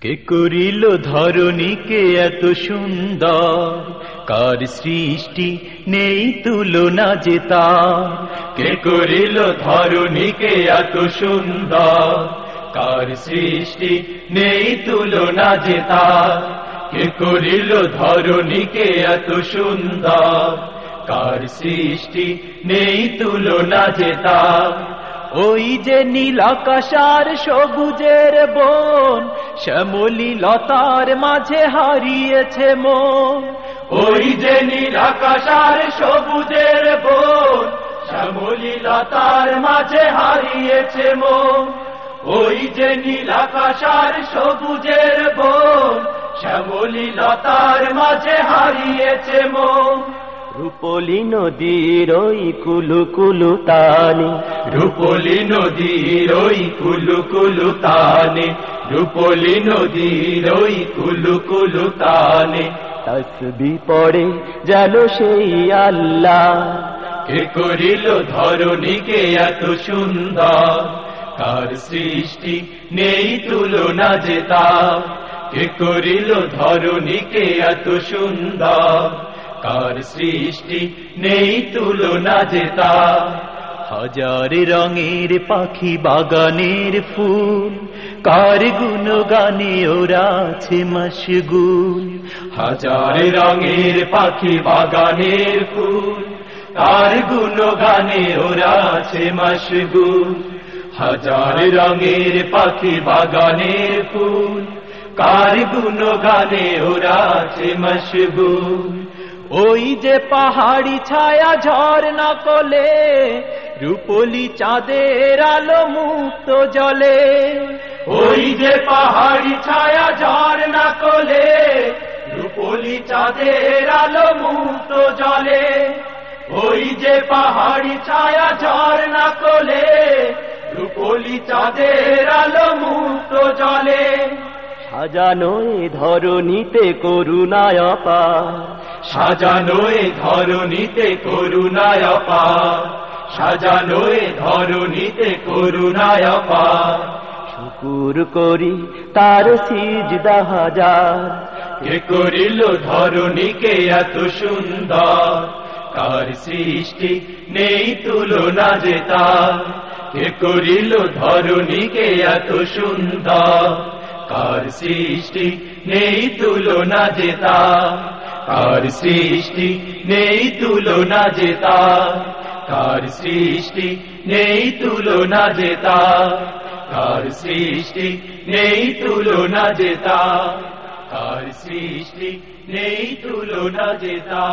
কে করিল ধরণীকে এত সুন্দর? কার সৃষ্টি নেই তুলনা যে তার? কে করিল ধরণীকে এত সুন্দর? কার সৃষ্টি নেই তুলনা যে তার? কে করিল ধরণীকে এত সুন্দর? কার সৃষ্টি নেই তুলনা যে ওই যে নীল আকাশার সবুজের বন শ্যামলি লতার মাঝে হারিয়েছে মন। ওই যে নীল আকাশার সবুজের বন শ্যামলি লতার মাঝে হারিয়েছে মন। ওই যে নীল আকাশার সবুজের বন শ্যামলি লতার মাঝে হারিয়েছে মন। রূপলি নদীর ওই কুলু কুলু তানি। রূপলি নদীর ওই কুলু কুলু তানে। রূপলি নদীর ওই কুলু কুলু তানে। তসবি পড়ে যেন সেই আল্লাহ। কে করিল ধরণীকে এত সুন্দর? কার সৃষ্টি নেই তুলনা যেতা কে করিল ধরণীকে এত সুন্দর? কার সৃষ্টি, নেই তুলনা যেতা হাজার রঙের পাখি বাগানের ফুল, কার গুণ গানে ওরা আছে মশগুল। হাজার রঙের পাখি বাগানের ফুল, কার গুণ গানে ওরা আছে মশগুল। হাজার রঙের পাখি বাগানের ফুল, কার গুণ গানে ওরা আছে মশগুল। ওই যে পাহাড়ি ছায়া ঝর্ণা কলে রূপলি চাঁদের আলো মুক্ত জলে। ওই যে পাহাড়ি ছায়া ঝর্ণা কলে রূপলি চাঁদের আলো মুক্ত জলে। ওই যে পাহাড়ি ছায়া ঝর্ণা কলে রূপলি চাঁদের আলো মুক্ত সাজানো এ ধরণীতে করুণায় পা সাজানো এ ধরণীতে করুণায় পা সাজানো এ ধরণীতে করুণায় পা শুকুর করি তার সিজদা হাজার কে করিল ধরণীকে এত সুন্দর? কার সৃষ্টি নেই তুলনা যেতা কে করিল ধরণীকে এত সুন্দর? কার সৃষ্টি নেই তুলনা যেতা কার সৃষ্টি নেই তুলনা যেতা কার সৃষ্টি নেই তুলনা যেতা কার সৃষ্টি নেই তুলনা যেতা কার সৃষ্টি নেই তুলনা যেতা